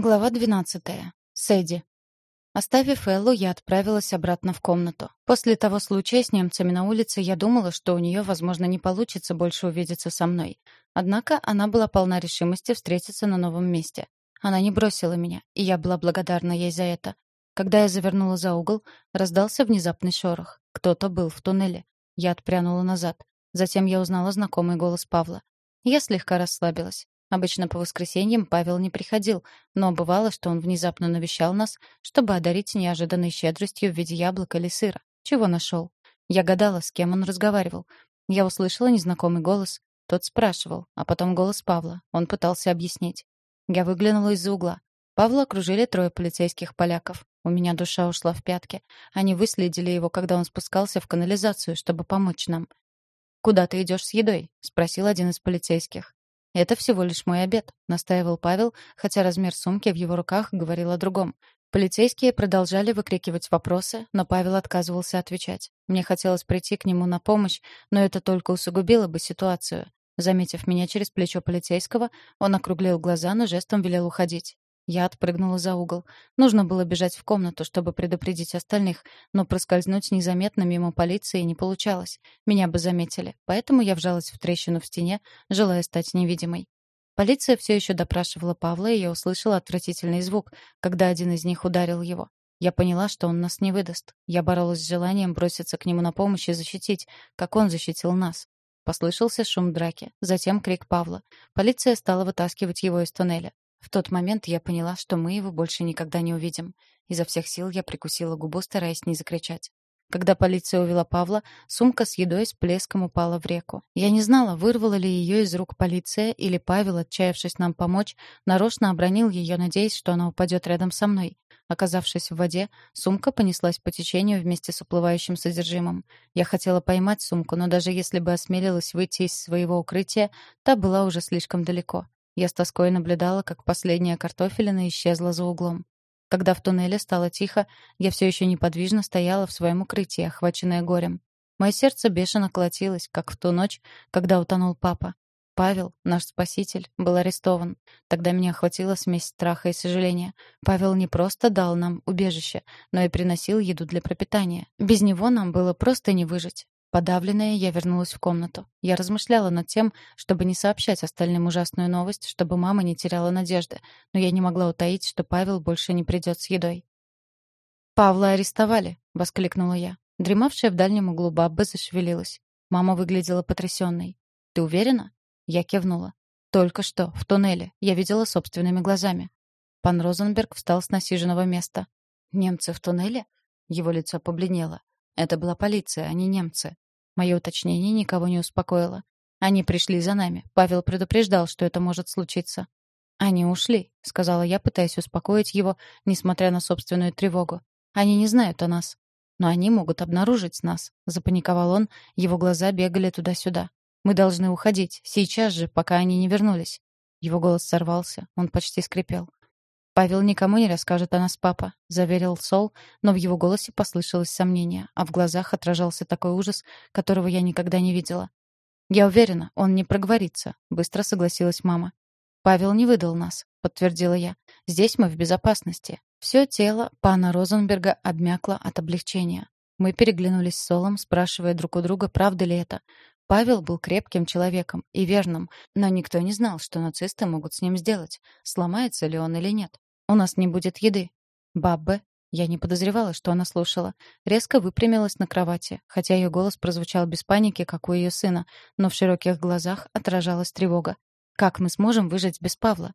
Глава 12. Сэдди. Оставив Эллу, я отправилась обратно в комнату. После того случая с немцами на улице я думала, что у нее, возможно, не получится больше увидеться со мной. Однако она была полна решимости встретиться на новом месте. Она не бросила меня, и я была благодарна ей за это. Когда я завернула за угол, раздался внезапный шорох. Кто-то был в туннеле. Я отпрянула назад. Затем я узнала знакомый голос Павла. Я слегка расслабилась. Обычно по воскресеньям Павел не приходил, но бывало, что он внезапно навещал нас, чтобы одарить неожиданной щедростью в виде яблока или сыра. Чего нашел? Я гадала, с кем он разговаривал. Я услышала незнакомый голос. Тот спрашивал, а потом голос Павла. Он пытался объяснить. Я выглянула из-за угла. Павла окружили трое полицейских поляков. У меня душа ушла в пятки. Они выследили его, когда он спускался в канализацию, чтобы помочь нам. «Куда ты идешь с едой?» — спросил один из полицейских. «Это всего лишь мой обед», — настаивал Павел, хотя размер сумки в его руках говорил о другом. Полицейские продолжали выкрикивать вопросы, но Павел отказывался отвечать. Мне хотелось прийти к нему на помощь, но это только усугубило бы ситуацию. Заметив меня через плечо полицейского, он округлил глаза, но жестом велел уходить. Я отпрыгнула за угол. Нужно было бежать в комнату, чтобы предупредить остальных, но проскользнуть незаметно мимо полиции не получалось. Меня бы заметили, поэтому я вжалась в трещину в стене, желая стать невидимой. Полиция все еще допрашивала Павла, и я услышала отвратительный звук, когда один из них ударил его. Я поняла, что он нас не выдаст. Я боролась с желанием броситься к нему на помощь и защитить, как он защитил нас. Послышался шум драки, затем крик Павла. Полиция стала вытаскивать его из туннеля. В тот момент я поняла, что мы его больше никогда не увидим. Изо всех сил я прикусила губу, стараясь не закричать. Когда полиция увела Павла, сумка с едой с плеском упала в реку. Я не знала, вырвала ли ее из рук полиция, или Павел, отчаявшись нам помочь, нарочно обронил ее, надеясь, что она упадет рядом со мной. Оказавшись в воде, сумка понеслась по течению вместе с уплывающим содержимым. Я хотела поймать сумку, но даже если бы осмелилась выйти из своего укрытия, та была уже слишком далеко. Я с тоской наблюдала, как последняя картофелина исчезла за углом. Когда в туннеле стало тихо, я все еще неподвижно стояла в своем укрытии, охваченная горем. Мое сердце бешено колотилось, как в ту ночь, когда утонул папа. Павел, наш спаситель, был арестован. Тогда меня охватила смесь страха и сожаления. Павел не просто дал нам убежище, но и приносил еду для пропитания. Без него нам было просто не выжить. Подавленная, я вернулась в комнату. Я размышляла над тем, чтобы не сообщать остальным ужасную новость, чтобы мама не теряла надежды, но я не могла утаить, что Павел больше не придет с едой. «Павла арестовали!» — воскликнула я. Дремавшая в дальнем углу бабба зашевелилась. Мама выглядела потрясенной. «Ты уверена?» Я кивнула. «Только что, в туннеле. Я видела собственными глазами». Пан Розенберг встал с насиженного места. «Немцы в туннеле?» Его лицо побледнело. Это была полиция, а не немцы. Мое уточнение никого не успокоило. Они пришли за нами. Павел предупреждал, что это может случиться. «Они ушли», — сказала я, пытаясь успокоить его, несмотря на собственную тревогу. «Они не знают о нас. Но они могут обнаружить нас», — запаниковал он, его глаза бегали туда-сюда. «Мы должны уходить, сейчас же, пока они не вернулись». Его голос сорвался, он почти скрипел. «Павел никому не расскажет о нас, папа», — заверил Сол, но в его голосе послышалось сомнение, а в глазах отражался такой ужас, которого я никогда не видела. «Я уверена, он не проговорится», — быстро согласилась мама. «Павел не выдал нас», — подтвердила я. «Здесь мы в безопасности». Все тело пана Розенберга обмякло от облегчения. Мы переглянулись с Солом, спрашивая друг у друга, правда ли это. Павел был крепким человеком и верным, но никто не знал, что нацисты могут с ним сделать, сломается ли он или нет. У нас не будет еды. Баббе, я не подозревала, что она слушала, резко выпрямилась на кровати, хотя ее голос прозвучал без паники, как у ее сына, но в широких глазах отражалась тревога. Как мы сможем выжить без Павла?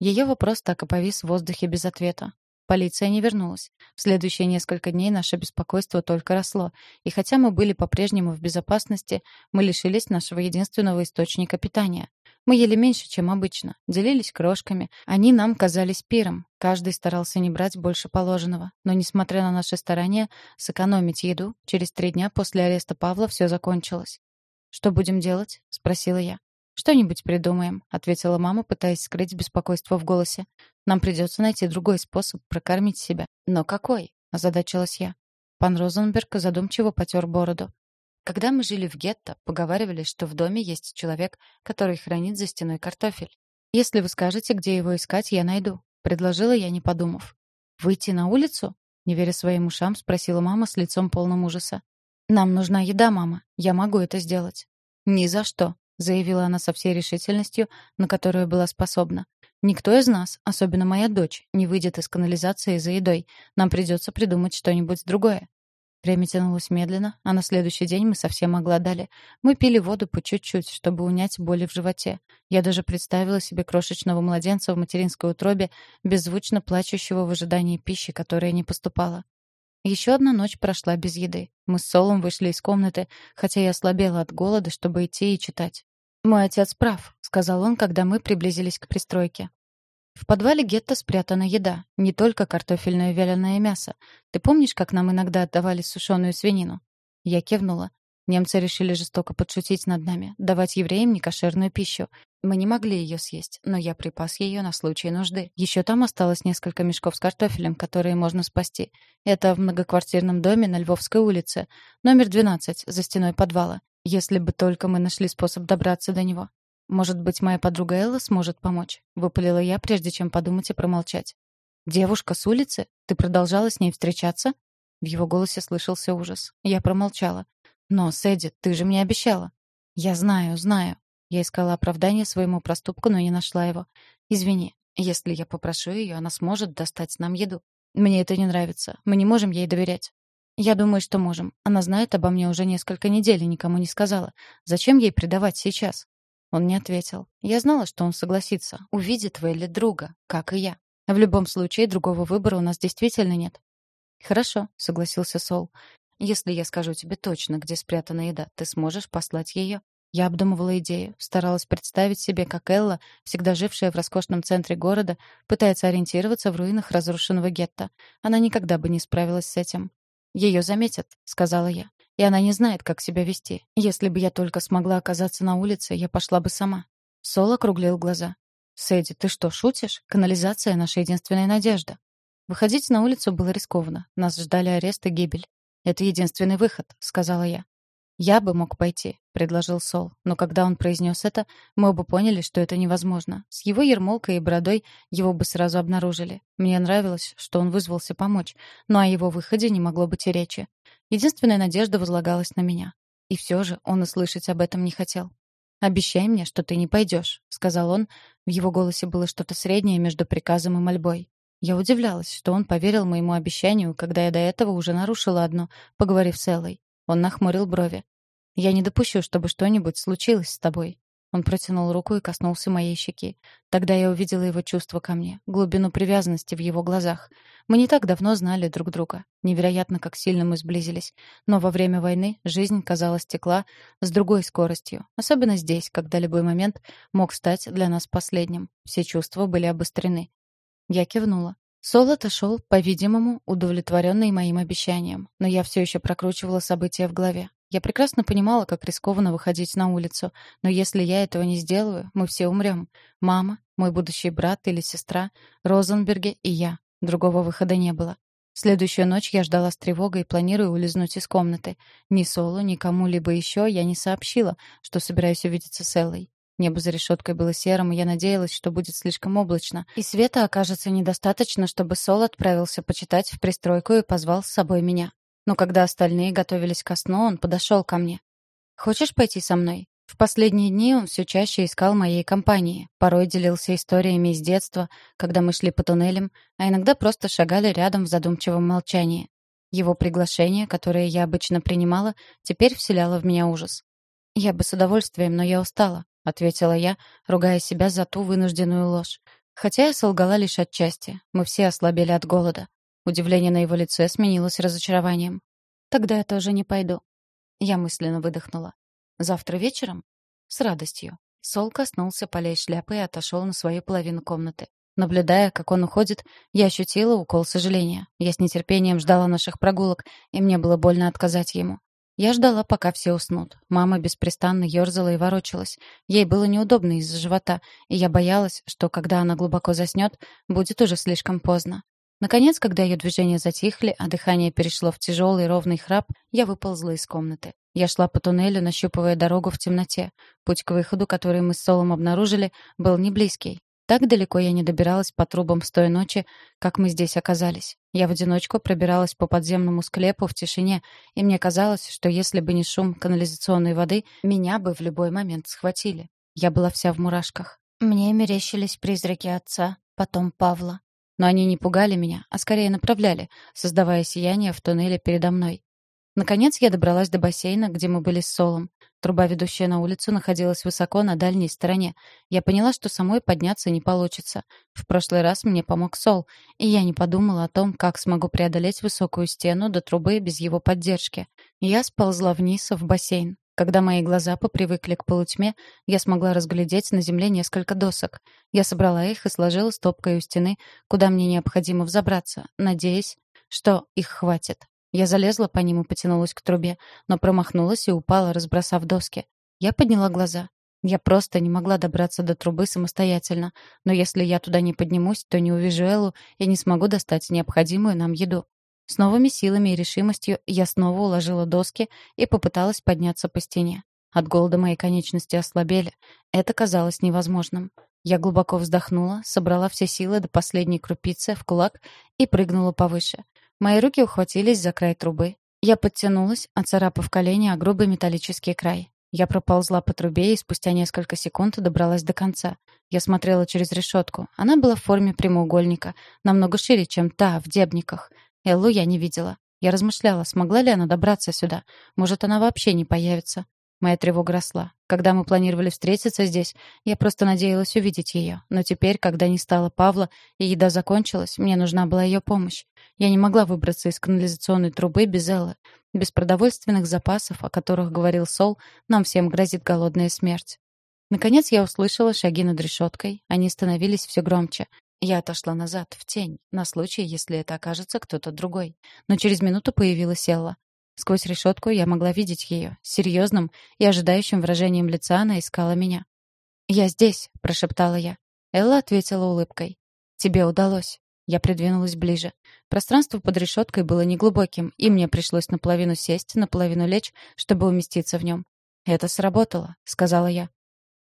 Ее вопрос так и повис в воздухе без ответа. Полиция не вернулась. В следующие несколько дней наше беспокойство только росло, и хотя мы были по-прежнему в безопасности, мы лишились нашего единственного источника питания. Мы ели меньше, чем обычно, делились крошками. Они нам казались пиром. Каждый старался не брать больше положенного. Но, несмотря на наши старания сэкономить еду, через три дня после ареста Павла все закончилось. «Что будем делать?» — спросила я. «Что-нибудь придумаем», — ответила мама, пытаясь скрыть беспокойство в голосе. «Нам придется найти другой способ прокормить себя». «Но какой?» — озадачилась я. Пан Розенберг задумчиво потер бороду. Когда мы жили в гетто, поговаривали, что в доме есть человек, который хранит за стеной картофель. Если вы скажете, где его искать, я найду. предложила я, не подумав. «Выйти на улицу?» — не веря своим ушам, спросила мама с лицом полным ужаса. «Нам нужна еда, мама. Я могу это сделать». «Ни за что», — заявила она со всей решительностью, на которую была способна. «Никто из нас, особенно моя дочь, не выйдет из канализации за едой. Нам придется придумать что-нибудь другое». Время тянулось медленно, а на следующий день мы совсем оголодали. Мы пили воду по чуть-чуть, чтобы унять боли в животе. Я даже представила себе крошечного младенца в материнской утробе, беззвучно плачущего в ожидании пищи, которая не поступала. Еще одна ночь прошла без еды. Мы с Солом вышли из комнаты, хотя я ослабела от голода, чтобы идти и читать. «Мой отец прав», — сказал он, когда мы приблизились к пристройке. В подвале гетто спрятана еда, не только картофельное вяленое мясо. Ты помнишь, как нам иногда отдавали сушеную свинину? Я кивнула. Немцы решили жестоко подшутить над нами, давать евреям некошерную пищу. Мы не могли ее съесть, но я припас ее на случай нужды. Еще там осталось несколько мешков с картофелем, которые можно спасти. Это в многоквартирном доме на Львовской улице, номер 12, за стеной подвала. Если бы только мы нашли способ добраться до него. «Может быть, моя подруга Элла сможет помочь?» — выпалила я, прежде чем подумать и промолчать. «Девушка с улицы? Ты продолжала с ней встречаться?» В его голосе слышался ужас. Я промолчала. «Но, Сэдди, ты же мне обещала». «Я знаю, знаю». Я искала оправдание своему проступку, но не нашла его. «Извини, если я попрошу ее, она сможет достать нам еду. Мне это не нравится. Мы не можем ей доверять». «Я думаю, что можем. Она знает обо мне уже несколько недель и никому не сказала. Зачем ей предавать сейчас?» Он не ответил. Я знала, что он согласится. Увидит Вэлли друга, как и я. В любом случае, другого выбора у нас действительно нет. «Хорошо», — согласился Сол. «Если я скажу тебе точно, где спрятана еда, ты сможешь послать ее?» Я обдумывала идею, старалась представить себе, как Элла, всегда жившая в роскошном центре города, пытается ориентироваться в руинах разрушенного гетто. Она никогда бы не справилась с этим. «Ее заметят», — сказала я и она не знает, как себя вести. Если бы я только смогла оказаться на улице, я пошла бы сама». Сол округлил глаза. «Сэдди, ты что, шутишь? Канализация — наша единственная надежда». Выходить на улицу было рискованно. Нас ждали арест и гибель. «Это единственный выход», — сказала я. «Я бы мог пойти», — предложил Сол. Но когда он произнес это, мы оба поняли, что это невозможно. С его ермолкой и бородой его бы сразу обнаружили. Мне нравилось, что он вызвался помочь, но о его выходе не могло быть и речи. Единственная надежда возлагалась на меня. И все же он и слышать об этом не хотел. «Обещай мне, что ты не пойдешь», — сказал он. В его голосе было что-то среднее между приказом и мольбой. Я удивлялась, что он поверил моему обещанию, когда я до этого уже нарушила одно, поговорив с Эллой. Он нахмурил брови. «Я не допущу, чтобы что-нибудь случилось с тобой. Он протянул руку и коснулся моей щеки. Тогда я увидела его чувство ко мне, глубину привязанности в его глазах. Мы не так давно знали друг друга. Невероятно, как сильно мы сблизились. Но во время войны жизнь, казалось, текла с другой скоростью. Особенно здесь, когда любой момент мог стать для нас последним. Все чувства были обострены. Я кивнула. Сол отошел, по-видимому, удовлетворенный моим обещанием. Но я все еще прокручивала события в голове. Я прекрасно понимала, как рискованно выходить на улицу, но если я этого не сделаю, мы все умрем. Мама, мой будущий брат или сестра, Розенберги и я. Другого выхода не было. Следующую ночь я ждала с тревогой, планируя улизнуть из комнаты. Ни Солу, ни кому-либо еще я не сообщила, что собираюсь увидеться с Эллой. Небо за решеткой было серым, и я надеялась, что будет слишком облачно, и света окажется недостаточно, чтобы Сол отправился почитать в пристройку и позвал с собой меня. Но когда остальные готовились ко сну, он подошел ко мне. «Хочешь пойти со мной?» В последние дни он все чаще искал моей компании. Порой делился историями из детства, когда мы шли по туннелям, а иногда просто шагали рядом в задумчивом молчании. Его приглашение, которое я обычно принимала, теперь вселяло в меня ужас. «Я бы с удовольствием, но я устала», — ответила я, ругая себя за ту вынужденную ложь. Хотя я солгала лишь отчасти. Мы все ослабели от голода. Удивление на его лице сменилось разочарованием. «Тогда я тоже не пойду». Я мысленно выдохнула. «Завтра вечером?» «С радостью». Сол коснулся полей шляпы и отошел на свою половину комнаты. Наблюдая, как он уходит, я ощутила укол сожаления. Я с нетерпением ждала наших прогулок, и мне было больно отказать ему. Я ждала, пока все уснут. Мама беспрестанно ерзала и ворочалась. Ей было неудобно из-за живота, и я боялась, что когда она глубоко заснет, будет уже слишком поздно. Наконец, когда ее движения затихли, а дыхание перешло в тяжелый ровный храп, я выползла из комнаты. Я шла по туннелю, нащупывая дорогу в темноте. Путь к выходу, который мы с Солом обнаружили, был не близкий. Так далеко я не добиралась по трубам с той ночи, как мы здесь оказались. Я в одиночку пробиралась по подземному склепу в тишине, и мне казалось, что если бы не шум канализационной воды, меня бы в любой момент схватили. Я была вся в мурашках. Мне мерещились призраки отца, потом Павла. Но они не пугали меня, а скорее направляли, создавая сияние в туннеле передо мной. Наконец я добралась до бассейна, где мы были с Солом. Труба, ведущая на улицу, находилась высоко на дальней стороне. Я поняла, что самой подняться не получится. В прошлый раз мне помог Сол, и я не подумала о том, как смогу преодолеть высокую стену до трубы без его поддержки. Я сползла вниз в бассейн. Когда мои глаза попривыкли к полутьме, я смогла разглядеть на земле несколько досок. Я собрала их и сложила стопкой у стены, куда мне необходимо взобраться, надеясь, что их хватит. Я залезла по ним и потянулась к трубе, но промахнулась и упала, разбросав доски. Я подняла глаза. Я просто не могла добраться до трубы самостоятельно, но если я туда не поднимусь, то не увижу Эллу и не смогу достать необходимую нам еду. С новыми силами и решимостью я снова уложила доски и попыталась подняться по стене. От голода мои конечности ослабели. Это казалось невозможным. Я глубоко вздохнула, собрала все силы до последней крупицы в кулак и прыгнула повыше. Мои руки ухватились за край трубы. Я подтянулась, оцарапав колени о грубый металлический край. Я проползла по трубе и спустя несколько секунд добралась до конца. Я смотрела через решетку. Она была в форме прямоугольника, намного шире, чем та в Дебниках. Эллу я не видела. Я размышляла, смогла ли она добраться сюда. Может, она вообще не появится. Моя тревога росла. Когда мы планировали встретиться здесь, я просто надеялась увидеть ее. Но теперь, когда не стало Павла и еда закончилась, мне нужна была ее помощь. Я не могла выбраться из канализационной трубы без Эллы. Без продовольственных запасов, о которых говорил Сол, нам всем грозит голодная смерть. Наконец я услышала шаги над решеткой. Они становились все громче. Я отошла назад, в тень, на случай, если это окажется кто-то другой. Но через минуту появилась Элла. Сквозь решетку я могла видеть ее. Серьезным и ожидающим выражением лица она искала меня. «Я здесь», — прошептала я. Элла ответила улыбкой. «Тебе удалось». Я придвинулась ближе. Пространство под решеткой было неглубоким, и мне пришлось наполовину сесть, наполовину лечь, чтобы уместиться в нем. «Это сработало», — сказала я.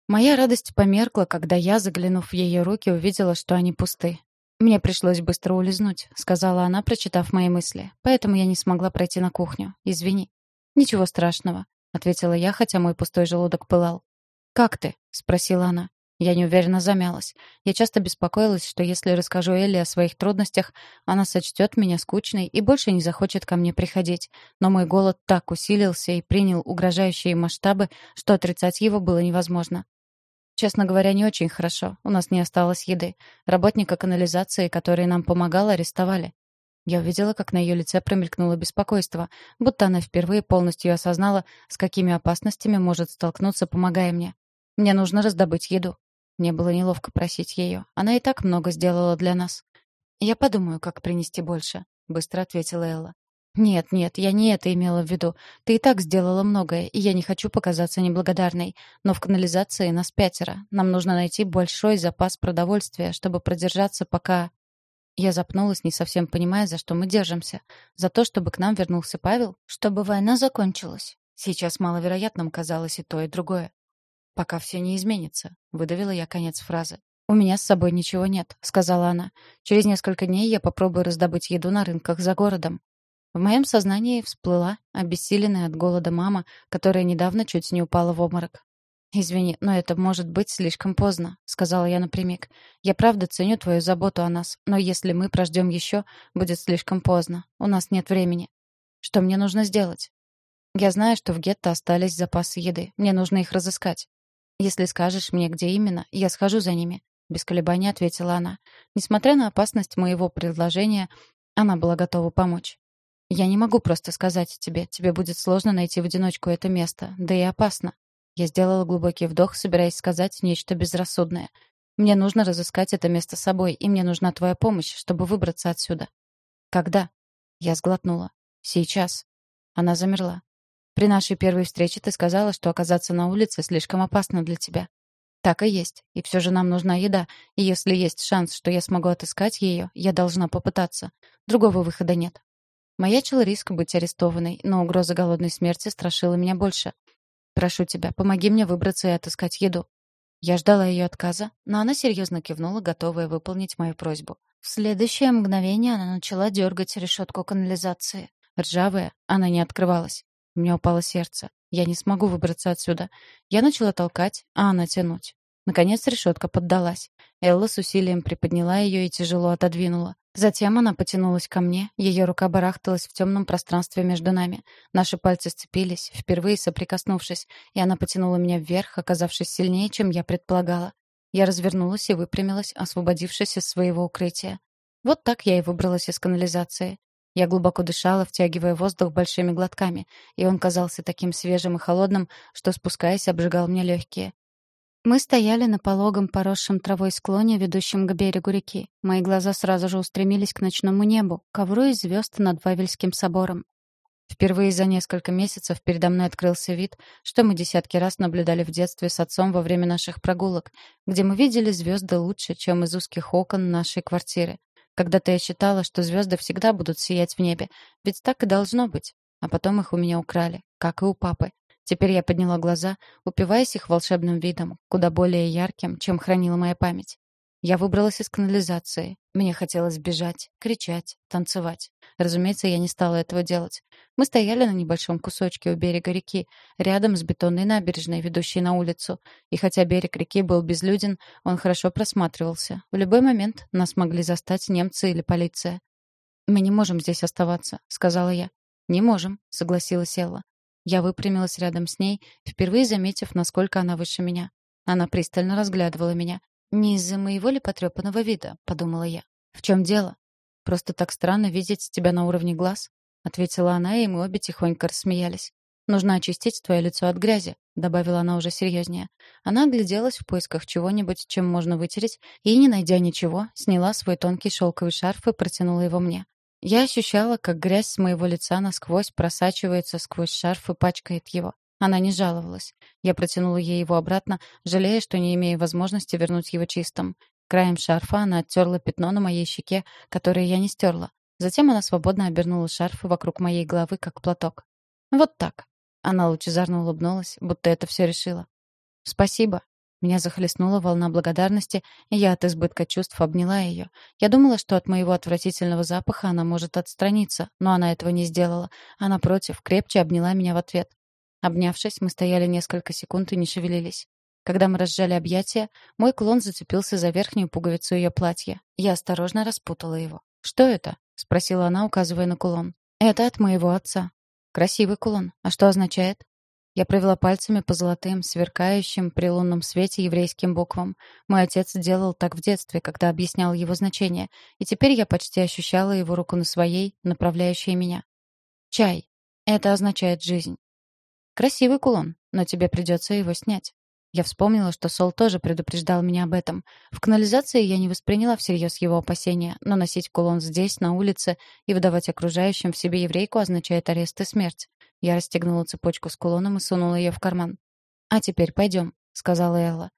Моя радость померкла, когда я, заглянув в ее руки, увидела, что они пусты. «Мне пришлось быстро улизнуть», — сказала она, прочитав мои мысли. «Поэтому я не смогла пройти на кухню. Извини». «Ничего страшного», — ответила я, хотя мой пустой желудок пылал. «Как ты?» — спросила она. Я неуверенно замялась. Я часто беспокоилась, что если расскажу Элли о своих трудностях, она сочтет меня скучной и больше не захочет ко мне приходить. Но мой голод так усилился и принял угрожающие масштабы, что отрицать его было невозможно. Честно говоря, не очень хорошо. У нас не осталось еды. Работника канализации, который нам помогал, арестовали. Я увидела, как на ее лице промелькнуло беспокойство, будто она впервые полностью осознала, с какими опасностями может столкнуться, помогая мне. Мне нужно раздобыть еду. Мне было неловко просить ее. Она и так много сделала для нас. «Я подумаю, как принести больше», — быстро ответила Элла. «Нет, нет, я не это имела в виду. Ты и так сделала многое, и я не хочу показаться неблагодарной. Но в канализации нас пятеро. Нам нужно найти большой запас продовольствия, чтобы продержаться, пока...» Я запнулась, не совсем понимая, за что мы держимся. За то, чтобы к нам вернулся Павел? Чтобы война закончилась? Сейчас маловероятным казалось и то, и другое. «Пока все не изменится», — выдавила я конец фразы. «У меня с собой ничего нет», — сказала она. «Через несколько дней я попробую раздобыть еду на рынках за городом. В моем сознании всплыла обессиленная от голода мама, которая недавно чуть не упала в обморок. «Извини, но это может быть слишком поздно», — сказала я напрямик. «Я правда ценю твою заботу о нас, но если мы прождем еще, будет слишком поздно. У нас нет времени. Что мне нужно сделать?» «Я знаю, что в гетто остались запасы еды. Мне нужно их разыскать». «Если скажешь мне, где именно, я схожу за ними», — без колебаний ответила она. Несмотря на опасность моего предложения, она была готова помочь. «Я не могу просто сказать тебе. Тебе будет сложно найти в одиночку это место. Да и опасно». Я сделала глубокий вдох, собираясь сказать нечто безрассудное. «Мне нужно разыскать это место собой, и мне нужна твоя помощь, чтобы выбраться отсюда». «Когда?» Я сглотнула. «Сейчас». Она замерла. «При нашей первой встрече ты сказала, что оказаться на улице слишком опасно для тебя». «Так и есть. И все же нам нужна еда. И если есть шанс, что я смогу отыскать ее, я должна попытаться. Другого выхода нет. Маячил риск быть арестованной, но угроза голодной смерти страшила меня больше. «Прошу тебя, помоги мне выбраться и отыскать еду». Я ждала ее отказа, но она серьезно кивнула, готовая выполнить мою просьбу. В следующее мгновение она начала дергать решетку канализации. Ржавая, она не открывалась. У меня упало сердце. Я не смогу выбраться отсюда. Я начала толкать, а она тянуть. Наконец решетка поддалась. Элла с усилием приподняла ее и тяжело отодвинула. Затем она потянулась ко мне, ее рука барахталась в темном пространстве между нами. Наши пальцы сцепились, впервые соприкоснувшись, и она потянула меня вверх, оказавшись сильнее, чем я предполагала. Я развернулась и выпрямилась, освободившись из своего укрытия. Вот так я и выбралась из канализации. Я глубоко дышала, втягивая воздух большими глотками, и он казался таким свежим и холодным, что, спускаясь, обжигал мне легкие. Мы стояли на пологом, поросшем травой склоне, ведущем к берегу реки. Мои глаза сразу же устремились к ночному небу, ковру из звезд над Вавельским собором. Впервые за несколько месяцев передо мной открылся вид, что мы десятки раз наблюдали в детстве с отцом во время наших прогулок, где мы видели звезды лучше, чем из узких окон нашей квартиры. Когда-то я считала, что звезды всегда будут сиять в небе, ведь так и должно быть. А потом их у меня украли, как и у папы. Теперь я подняла глаза, упиваясь их волшебным видом, куда более ярким, чем хранила моя память. Я выбралась из канализации. Мне хотелось бежать, кричать, танцевать. Разумеется, я не стала этого делать. Мы стояли на небольшом кусочке у берега реки, рядом с бетонной набережной, ведущей на улицу. И хотя берег реки был безлюден, он хорошо просматривался. В любой момент нас могли застать немцы или полиция. «Мы не можем здесь оставаться», — сказала я. «Не можем», — согласилась Элла. Я выпрямилась рядом с ней, впервые заметив, насколько она выше меня. Она пристально разглядывала меня. «Не из-за моего ли потрепанного вида?» — подумала я. «В чем дело?» «Просто так странно видеть тебя на уровне глаз», — ответила она, и мы обе тихонько рассмеялись. «Нужно очистить твое лицо от грязи», — добавила она уже серьезнее. Она огляделась в поисках чего-нибудь, чем можно вытереть, и, не найдя ничего, сняла свой тонкий шелковый шарф и протянула его мне. Я ощущала, как грязь с моего лица насквозь просачивается сквозь шарф и пачкает его. Она не жаловалась. Я протянула ей его обратно, жалея, что не имею возможности вернуть его чистым. Краем шарфа она оттерла пятно на моей щеке, которое я не стерла. Затем она свободно обернула шарф вокруг моей головы, как платок. «Вот так». Она лучезарно улыбнулась, будто это все решила. «Спасибо», меня захлестнула волна благодарности, и я от избытка чувств обняла ее. Я думала, что от моего отвратительного запаха она может отстраниться, но она этого не сделала. Она, против, крепче обняла меня в ответ. Обнявшись, мы стояли несколько секунд и не шевелились. Когда мы разжали объятия, мой клон зацепился за верхнюю пуговицу ее платья. Я осторожно распутала его. «Что это?» — спросила она, указывая на кулон. «Это от моего отца». «Красивый кулон. А что означает?» Я провела пальцами по золотым, сверкающим при лунном свете еврейским буквам. Мой отец делал так в детстве, когда объяснял его значение, и теперь я почти ощущала его руку на своей, направляющей меня. Чай. Это означает жизнь. Красивый кулон, но тебе придется его снять. Я вспомнила, что Сол тоже предупреждал меня об этом. В канализации я не восприняла всерьез его опасения, но носить кулон здесь, на улице, и выдавать окружающим в себе еврейку означает арест и смерть. Я расстегнула цепочку с кулоном и сунула ее в карман. «А теперь пойдем», — сказала Элла.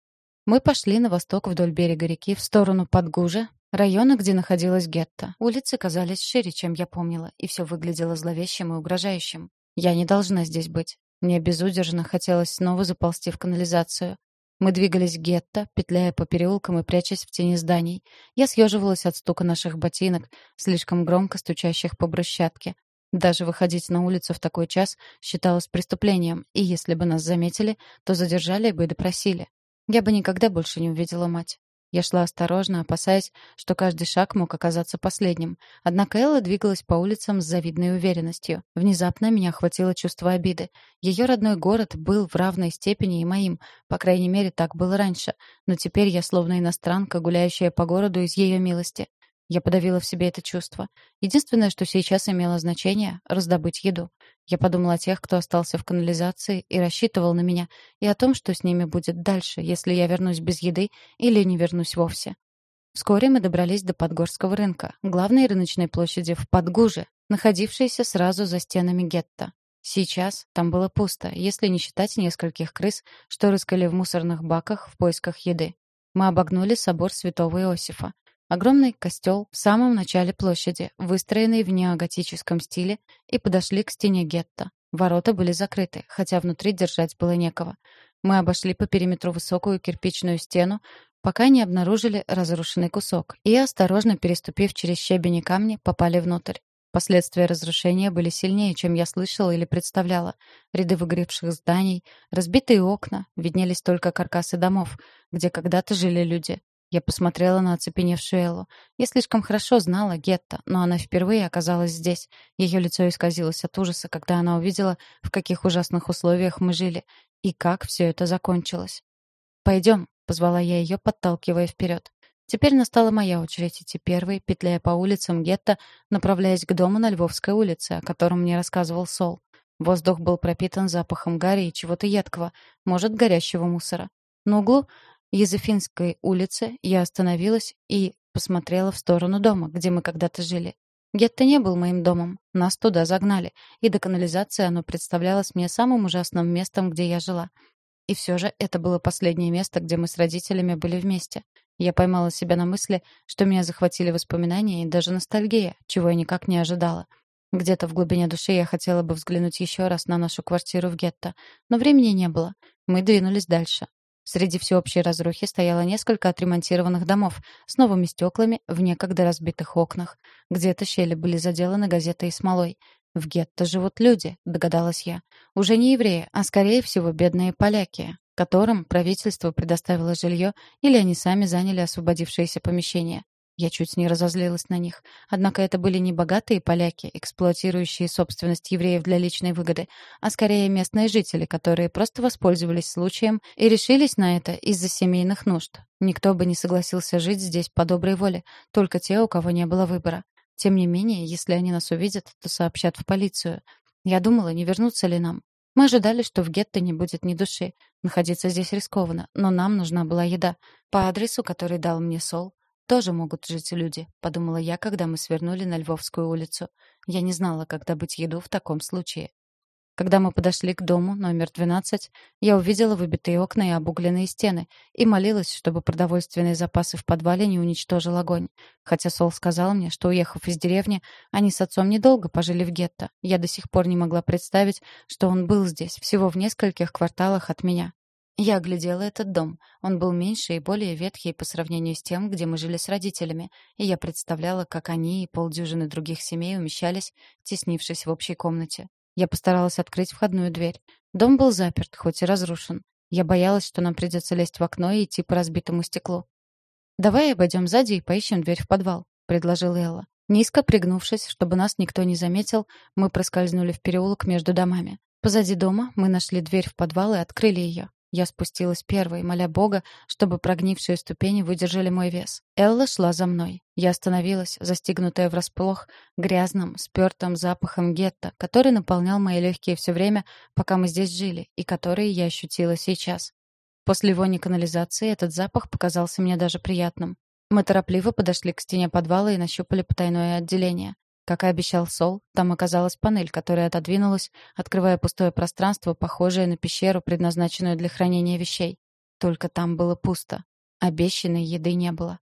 Мы пошли на восток вдоль берега реки в сторону Подгужа, района, где находилась гетто. Улицы казались шире, чем я помнила, и все выглядело зловещим и угрожающим. Я не должна здесь быть. Мне безудержно хотелось снова заползти в канализацию. Мы двигались гетто, петляя по переулкам и прячась в тени зданий. Я съеживалась от стука наших ботинок, слишком громко стучащих по брусчатке. Даже выходить на улицу в такой час считалось преступлением, и если бы нас заметили, то задержали бы и допросили. Я бы никогда больше не увидела мать. Я шла осторожно, опасаясь, что каждый шаг мог оказаться последним. Однако Элла двигалась по улицам с завидной уверенностью. Внезапно меня охватило чувство обиды. Ее родной город был в равной степени и моим. По крайней мере, так было раньше. Но теперь я словно иностранка, гуляющая по городу из ее милости. Я подавила в себе это чувство. Единственное, что сейчас имело значение — раздобыть еду. Я подумала о тех, кто остался в канализации и рассчитывал на меня, и о том, что с ними будет дальше, если я вернусь без еды или не вернусь вовсе. Вскоре мы добрались до Подгорского рынка, главной рыночной площади в Подгуже, находившейся сразу за стенами гетто. Сейчас там было пусто, если не считать нескольких крыс, что рыскали в мусорных баках в поисках еды. Мы обогнули собор святого Иосифа. Огромный костел в самом начале площади, выстроенный в неоготическом стиле, и подошли к стене гетто. Ворота были закрыты, хотя внутри держать было некого. Мы обошли по периметру высокую кирпичную стену, пока не обнаружили разрушенный кусок, и, осторожно переступив через щебень и камни, попали внутрь. Последствия разрушения были сильнее, чем я слышала или представляла. Ряды выгоревших зданий, разбитые окна, виднелись только каркасы домов, где когда-то жили люди. Я посмотрела на оцепеневшую Эллу. Я слишком хорошо знала Гетто, но она впервые оказалась здесь. Ее лицо исказилось от ужаса, когда она увидела, в каких ужасных условиях мы жили, и как все это закончилось. «Пойдем», — позвала я ее, подталкивая вперед. Теперь настала моя очередь идти первой, петляя по улицам гетто, направляясь к дому на Львовской улице, о котором мне рассказывал Сол. Воздух был пропитан запахом гари и чего-то едкого, может, горящего мусора. На углу Езефинской улицы я остановилась и посмотрела в сторону дома, где мы когда-то жили. Гетто не был моим домом, нас туда загнали, и до канализации оно представлялось мне самым ужасным местом, где я жила. И все же это было последнее место, где мы с родителями были вместе. Я поймала себя на мысли, что меня захватили воспоминания и даже ностальгия, чего я никак не ожидала. Где-то в глубине души я хотела бы взглянуть еще раз на нашу квартиру в гетто, но времени не было. Мы двинулись дальше. Среди всеобщей разрухи стояло несколько отремонтированных домов с новыми стеклами в некогда разбитых окнах. Где-то щели были заделаны газетой и смолой. В гетто живут люди, догадалась я. Уже не евреи, а скорее всего бедные поляки, которым правительство предоставило жилье или они сами заняли освободившиеся помещения. Я чуть не разозлилась на них. Однако это были не богатые поляки, эксплуатирующие собственность евреев для личной выгоды, а скорее местные жители, которые просто воспользовались случаем и решились на это из-за семейных нужд. Никто бы не согласился жить здесь по доброй воле, только те, у кого не было выбора. Тем не менее, если они нас увидят, то сообщат в полицию. Я думала, не вернуться ли нам. Мы ожидали, что в гетто не будет ни души. Находиться здесь рискованно, но нам нужна была еда. По адресу, который дал мне Сол, тоже могут жить люди, подумала я, когда мы свернули на Львовскую улицу. Я не знала, как добыть еду в таком случае. Когда мы подошли к дому номер 12, я увидела выбитые окна и обугленные стены и молилась, чтобы продовольственные запасы в подвале не уничтожил огонь. Хотя Сол сказал мне, что, уехав из деревни, они с отцом недолго пожили в гетто. Я до сих пор не могла представить, что он был здесь, всего в нескольких кварталах от меня. Я оглядела этот дом. Он был меньше и более ветхий по сравнению с тем, где мы жили с родителями, и я представляла, как они и полдюжины других семей умещались, теснившись в общей комнате. Я постаралась открыть входную дверь. Дом был заперт, хоть и разрушен. Я боялась, что нам придется лезть в окно и идти по разбитому стеклу. «Давай обойдем сзади и поищем дверь в подвал», — предложила Элла. Низко пригнувшись, чтобы нас никто не заметил, мы проскользнули в переулок между домами. Позади дома мы нашли дверь в подвал и открыли ее. Я спустилась первой, моля Бога, чтобы прогнившие ступени выдержали мой вес. Элла шла за мной. Я остановилась, застигнутая врасплох, грязным, спёртым запахом гетто, который наполнял мои легкие все время, пока мы здесь жили, и который я ощутила сейчас. После вони канализации этот запах показался мне даже приятным. Мы торопливо подошли к стене подвала и нащупали потайное отделение. Как и обещал Сол, там оказалась панель, которая отодвинулась, открывая пустое пространство, похожее на пещеру, предназначенную для хранения вещей. Только там было пусто. Обещанной еды не было.